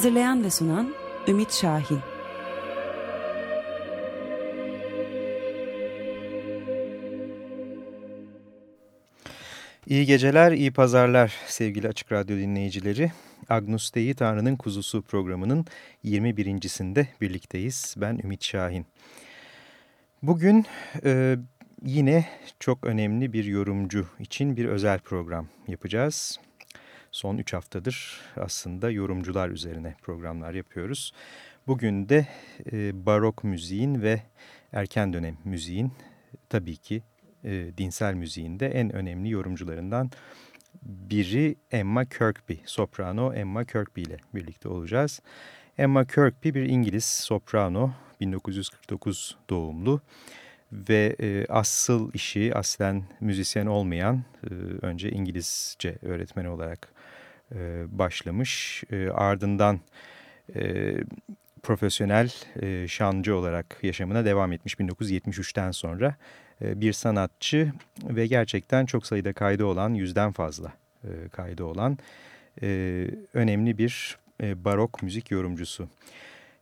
Hazırlayan ve sunan Ümit Şahin. İyi geceler, iyi pazarlar sevgili Açık Radyo dinleyicileri. Agnus Dei Tanrı'nın Kuzusu programının 21.sinde birlikteyiz. Ben Ümit Şahin. Bugün e, yine çok önemli bir yorumcu için bir özel program yapacağız son 3 haftadır aslında yorumcular üzerine programlar yapıyoruz. Bugün de e, barok müziğin ve erken dönem müziğin tabii ki e, dinsel müziğin de en önemli yorumcularından biri Emma Kirkby, soprano Emma Kirkby ile birlikte olacağız. Emma Kirkby bir İngiliz soprano, 1949 doğumlu ve e, asıl işi aslen müzisyen olmayan, e, önce İngilizce öğretmeni olarak e, başlamış. E, ardından e, profesyonel e, şancı olarak yaşamına devam etmiş 1973'ten sonra. E, bir sanatçı ve gerçekten çok sayıda kaydı olan, yüzden fazla e, kaydı olan e, önemli bir e, barok müzik yorumcusu.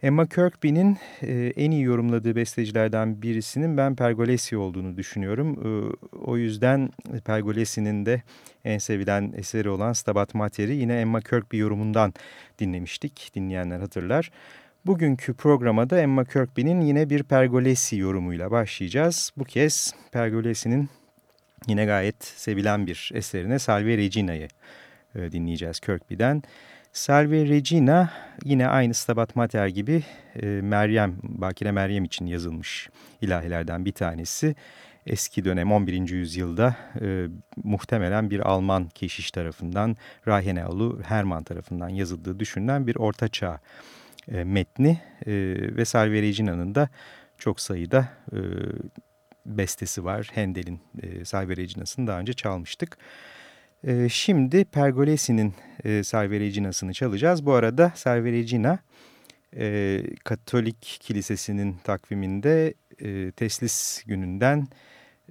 Emma Kirkby'nin e, en iyi yorumladığı bestecilerden birisinin ben Pergolesi olduğunu düşünüyorum. E, o yüzden Pergolesi'nin de en sevilen eseri olan Stabat Mater'i yine Emma Kirkby yorumundan dinlemiştik. Dinleyenler hatırlar. Bugünkü programa da Emma Kirkby'nin yine bir Pergolesi yorumuyla başlayacağız. Bu kez Pergolesi'nin yine gayet sevilen bir eserine Salve Regina'yı e, dinleyeceğiz Kirkby'den. Salve Regina yine aynı Stabat Mater gibi e, Meryem, Bakire Meryem için yazılmış ilahilerden bir tanesi. Eski dönem 11. yüzyılda e, muhtemelen bir Alman keşiş tarafından Rahenaulu Hermann tarafından yazıldığı düşünülen bir ortaçağ e, metni e, ve Salve Regina'nın da çok sayıda e, bestesi var. Handel'in e, Salve Regina'sını daha önce çalmıştık. Şimdi Pergolesi'nin e, çalacağız. Bu arada Salve Regina e, Katolik Kilisesi'nin takviminde e, Teslis gününden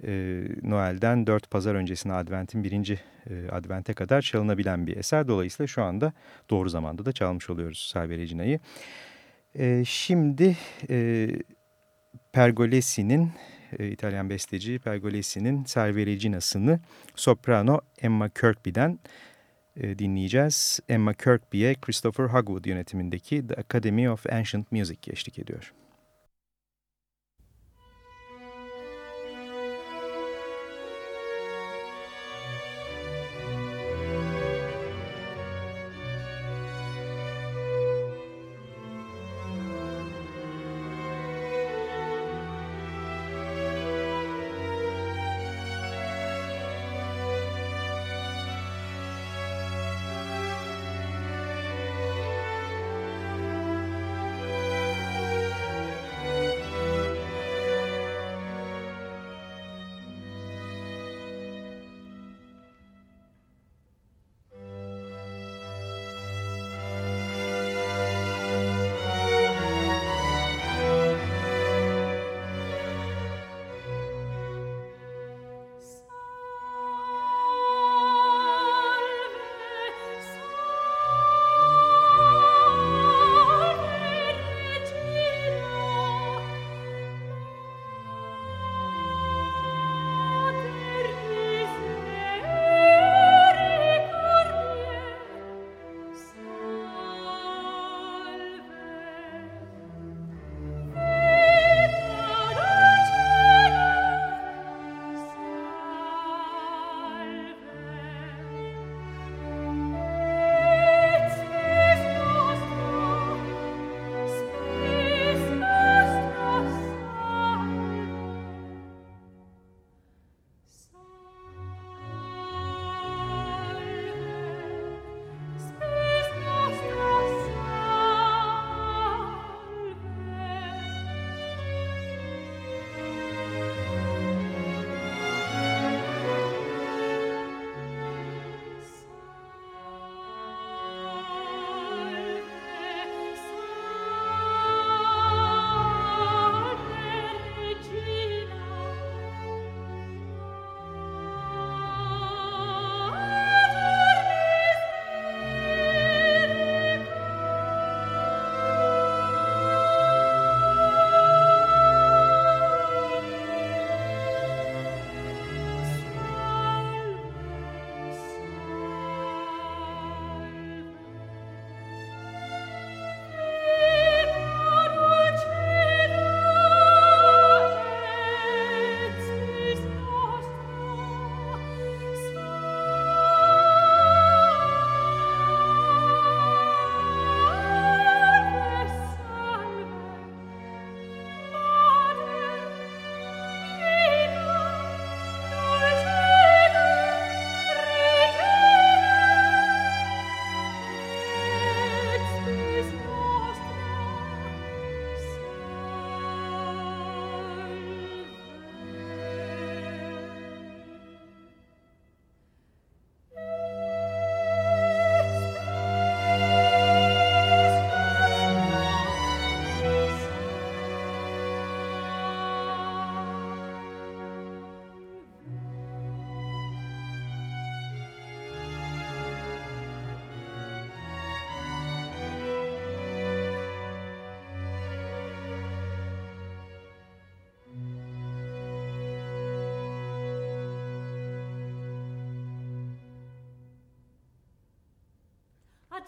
e, Noel'den dört pazar öncesine Advent'in birinci e, Advent'e kadar çalınabilen bir eser. Dolayısıyla şu anda doğru zamanda da çalmış oluyoruz Salve Regina'yı. E, şimdi e, Pergolesi'nin e, İtalyan besteci Pergolesi'nin Salve Regina'sını soprano Emma Kirkby'den e, dinleyeceğiz. Emma Kirkby'ye Christopher Hogwood yönetimindeki The Academy of Ancient Music eşlik ediyor.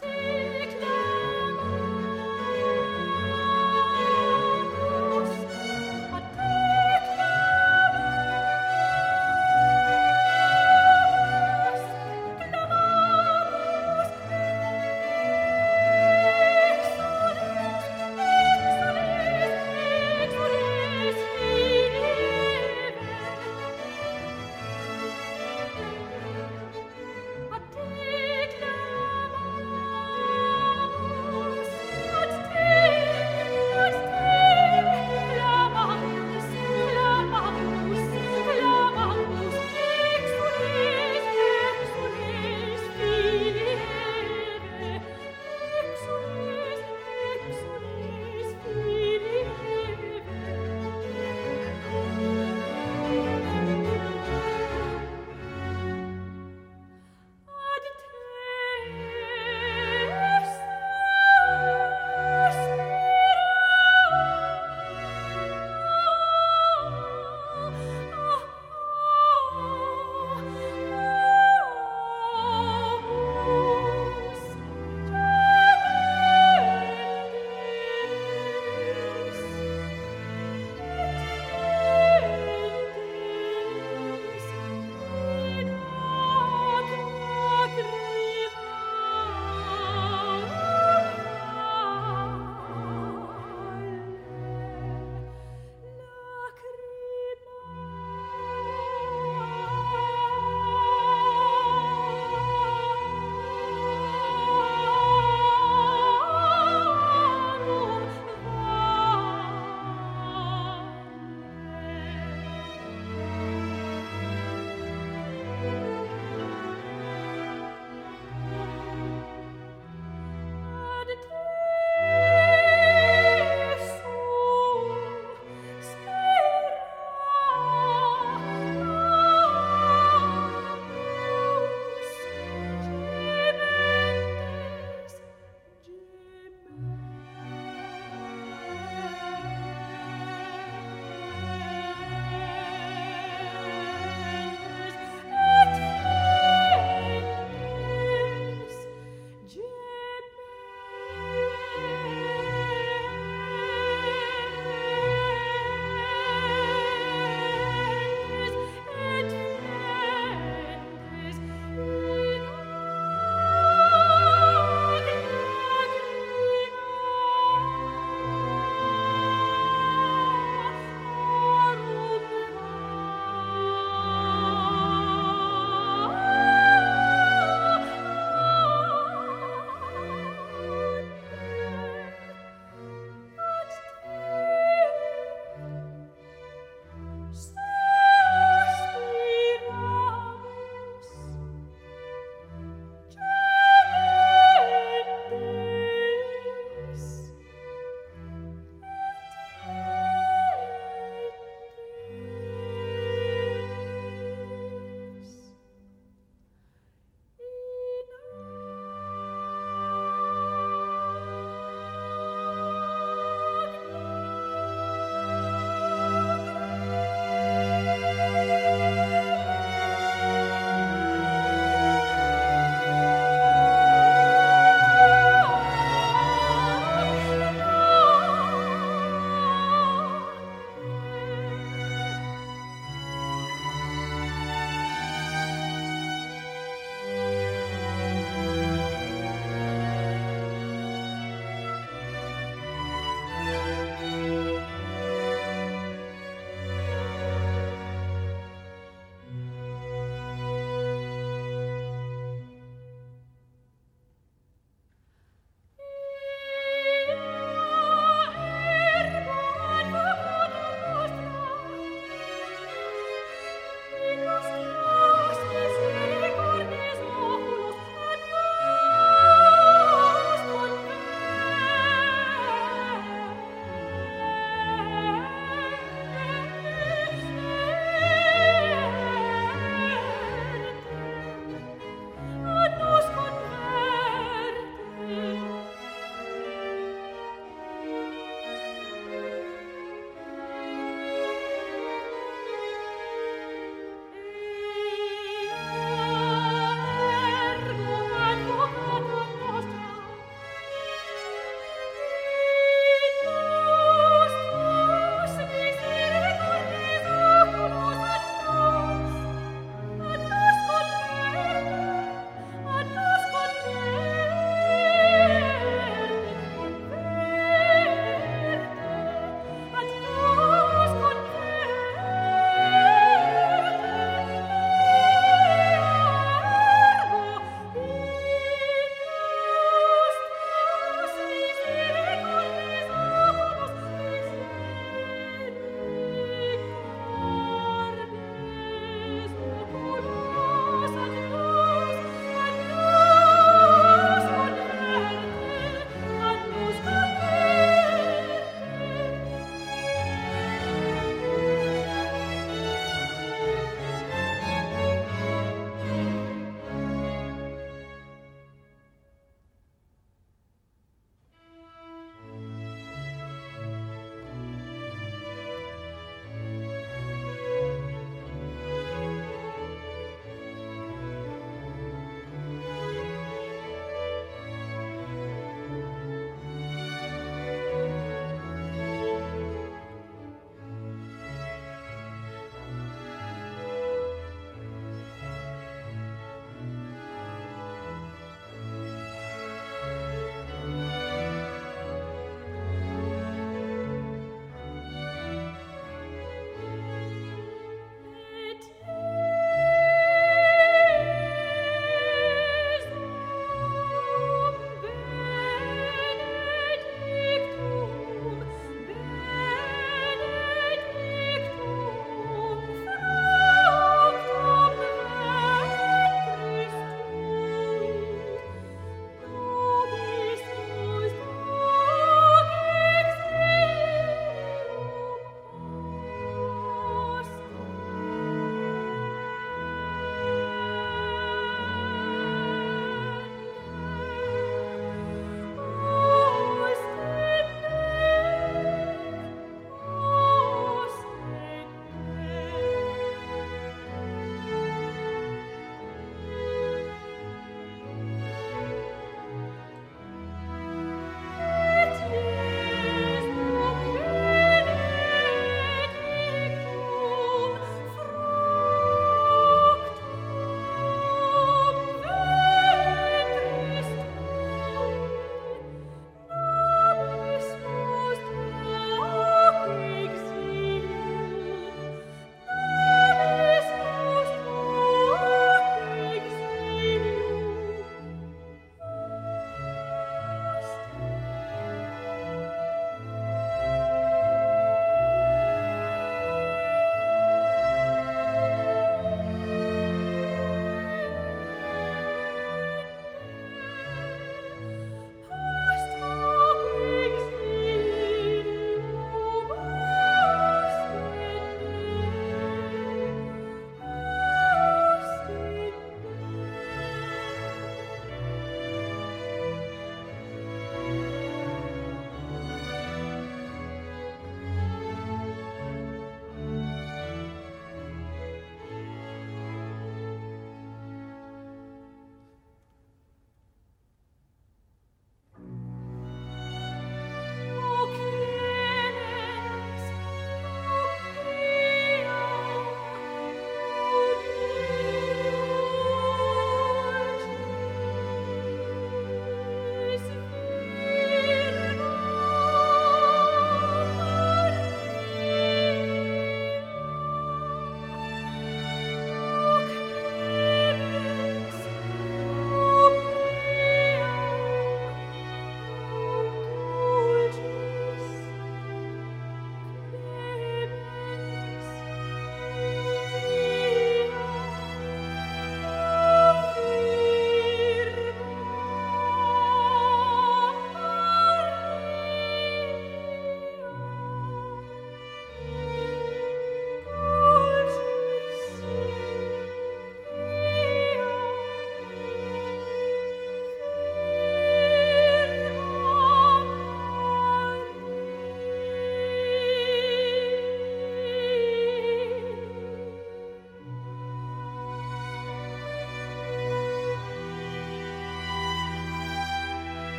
Just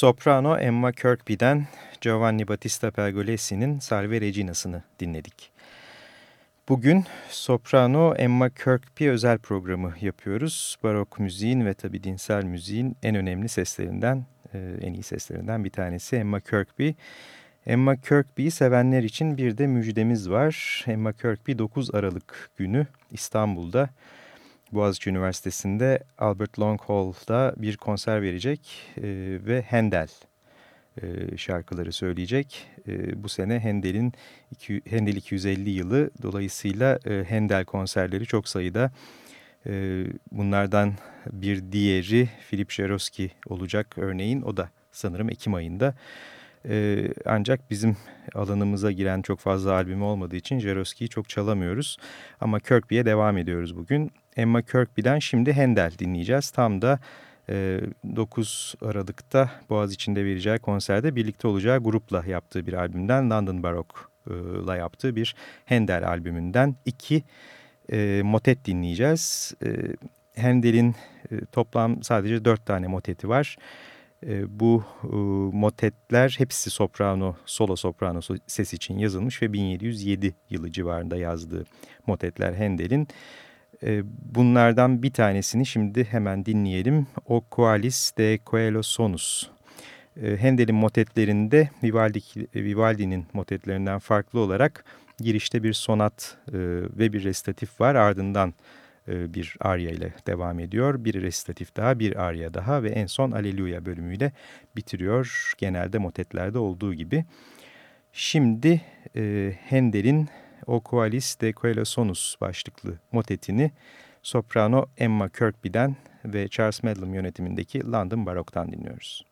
Soprano Emma Kirkby'den Giovanni Battista Pergolesi'nin Salve Regina'sını dinledik. Bugün soprano Emma Kirkby özel programı yapıyoruz. Barok müziğin ve tabi dinsel müziğin en önemli seslerinden, e, en iyi seslerinden bir tanesi Emma Kirkby. Emma Kirkby'yi sevenler için bir de müjdemiz var. Emma Kirkby 9 Aralık günü İstanbul'da Boğaziçi Üniversitesi'nde Albert Long Hall'da bir konser verecek e, ve Handel e, şarkıları söyleyecek. E, bu sene Handel'in Handel 250 yılı dolayısıyla e, Handel konserleri çok sayıda. E, bunlardan bir diğeri Philip Jeroski olacak örneğin o da sanırım Ekim ayında. E, ancak bizim alanımıza giren çok fazla albümü olmadığı için Jeroski'yi çok çalamıyoruz. Ama Kirkby'ye devam ediyoruz bugün. Emma Kirkby'den şimdi Handel dinleyeceğiz. Tam da 9 e, Aralık'ta Boğaziçi'nde vereceği konserde birlikte olacağı grupla yaptığı bir albümden London Baroque'la yaptığı bir Handel albümünden iki e, motet dinleyeceğiz. E, Handel'in e, toplam sadece dört tane moteti var. E, bu e, motetler hepsi soprano, solo soprano ses için yazılmış ve 1707 yılı civarında yazdığı motetler Handel'in. Bunlardan bir tanesini şimdi hemen dinleyelim. O Qualis de Coelho Sonus. E, Handel'in motetlerinde Vivaldi, Vivaldi'nin motetlerinden farklı olarak girişte bir sonat e, ve bir resitatif var. Ardından e, bir arya ile devam ediyor. Bir resitatif daha, bir arya daha ve en son Aleluya bölümüyle bitiriyor. Genelde motetlerde olduğu gibi. Şimdi e, Handel'in O Qualis de Coelho Sonus başlıklı motetini soprano Emma Kirkby'den ve Charles Medlam yönetimindeki London Baroque'dan dinliyoruz.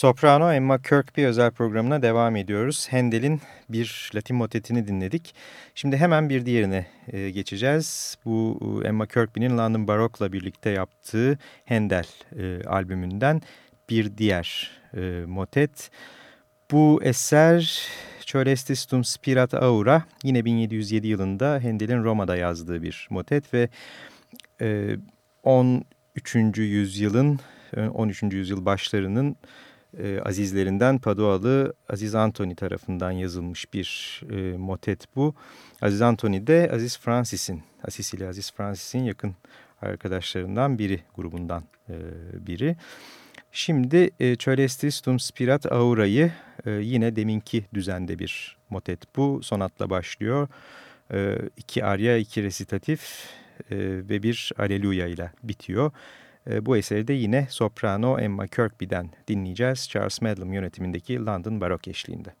Soprano Emma Kirkby özel programına devam ediyoruz. Handel'in bir Latin motetini dinledik. Şimdi hemen bir diğerine e, geçeceğiz. Bu e, Emma Kirkby'nin London Baroque'la birlikte yaptığı Handel e, albümünden bir diğer e, motet. Bu eser Coelestis tum spirat aura yine 1707 yılında Handel'in Roma'da yazdığı bir motet ve e, 13. yüzyılın 13. yüzyıl başlarının e, azizlerinden Padualı Aziz Antony tarafından yazılmış bir e, motet bu. Aziz Antony de Aziz Francis'in, Asisili Aziz Francis'in yakın arkadaşlarından biri, grubundan e, biri. Şimdi e, Celestis Tum Spirat Aura'yı e, yine deminki düzende bir motet bu. Sonatla başlıyor. E, iki arya, iki resitatif e, ve bir aleluya ile bitiyor. E, bu eseri de yine soprano Emma Kirkby'den dinleyeceğiz. Charles Madlam yönetimindeki London Barok eşliğinde.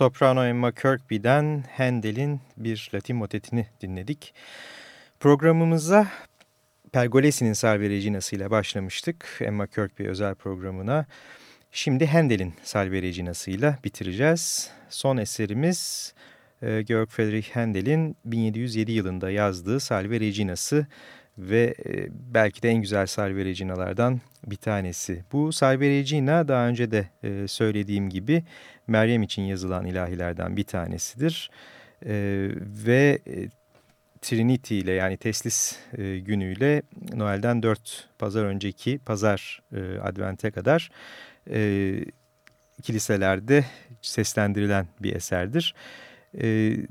Soprano Emma Kirkby'den Handel'in bir Latin motetini dinledik. Programımıza Pergolesi'nin Salve Regina'sı ile başlamıştık. Emma Kirkby özel programına. Şimdi Handel'in Salve Regina'sı ile bitireceğiz. Son eserimiz e, Georg Friedrich Handel'in 1707 yılında yazdığı Salve Regina'sı ve e, belki de en güzel Salve Regina'lardan bir tanesi. Bu Salve Regina daha önce de e, söylediğim gibi Meryem için yazılan ilahilerden bir tanesidir. E, ve Trinity ile yani Teslis günüyle Noel'den 4 pazar önceki pazar Advent'e kadar kiliselerde seslendirilen bir eserdir.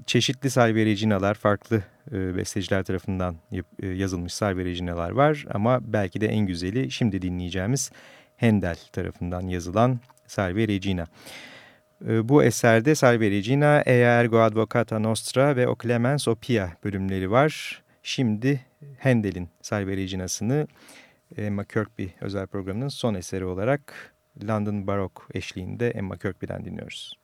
Çeşitli Salve Regina'lar farklı e, besteciler tarafından e, yazılmış Salve Reginalar var. Ama belki de en güzeli şimdi dinleyeceğimiz Handel tarafından yazılan Salve Regina. E, bu eserde Salve Regina, Ea Ergo Advocata Nostra ve O Clemens O Pia bölümleri var. Şimdi Handel'in Salve Regina'sını Emma Kirkby özel programının son eseri olarak London Baroque eşliğinde Emma Kirkby'den dinliyoruz.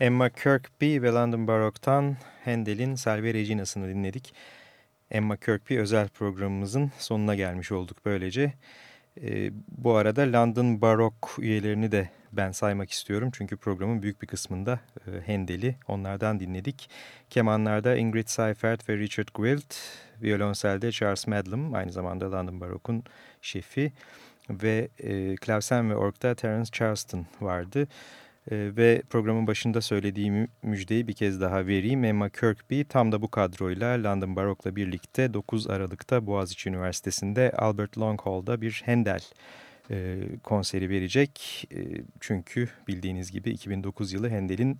Emma Kirkby ve London Baroque'tan Handel'in Salve Regina'sını dinledik. Emma Kirkby özel programımızın sonuna gelmiş olduk böylece. E, bu arada London Baroque üyelerini de ben saymak istiyorum. Çünkü programın büyük bir kısmında e, Handel'i onlardan dinledik. Kemanlarda Ingrid Seifert ve Richard Gwilt, violonselde Charles Madlam, aynı zamanda London Baroque'un şefi ve e, klavsen ve orkta Terence Charleston vardı. Ee, ve programın başında söylediğim müjdeyi bir kez daha vereyim. Emma Kirkby tam da bu kadroyla London Baroque'la birlikte 9 Aralık'ta Boğaziçi Üniversitesi'nde Albert Long Hall'da bir Handel e, konseri verecek. E, çünkü bildiğiniz gibi 2009 yılı Handel'in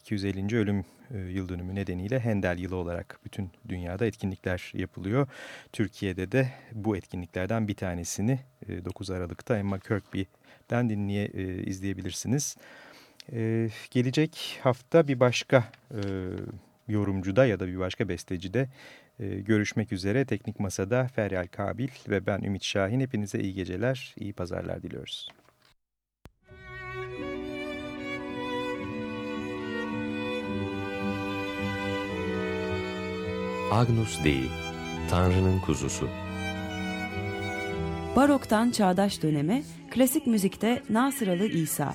250. ölüm e, yıl dönümü nedeniyle Handel yılı olarak bütün dünyada etkinlikler yapılıyor. Türkiye'de de bu etkinliklerden bir tanesini e, 9 Aralık'ta Emma Kirkby'den dinleye e, izleyebilirsiniz. Ee, gelecek hafta bir başka e, yorumcuda ya da bir başka bestecide e, görüşmek üzere. Teknik Masa'da Feryal Kabil ve ben Ümit Şahin. Hepinize iyi geceler, iyi pazarlar diliyoruz. Agnus Dei, Tanrı'nın kuzusu. Barok'tan çağdaş döneme, klasik müzikte Nasıralı İsa.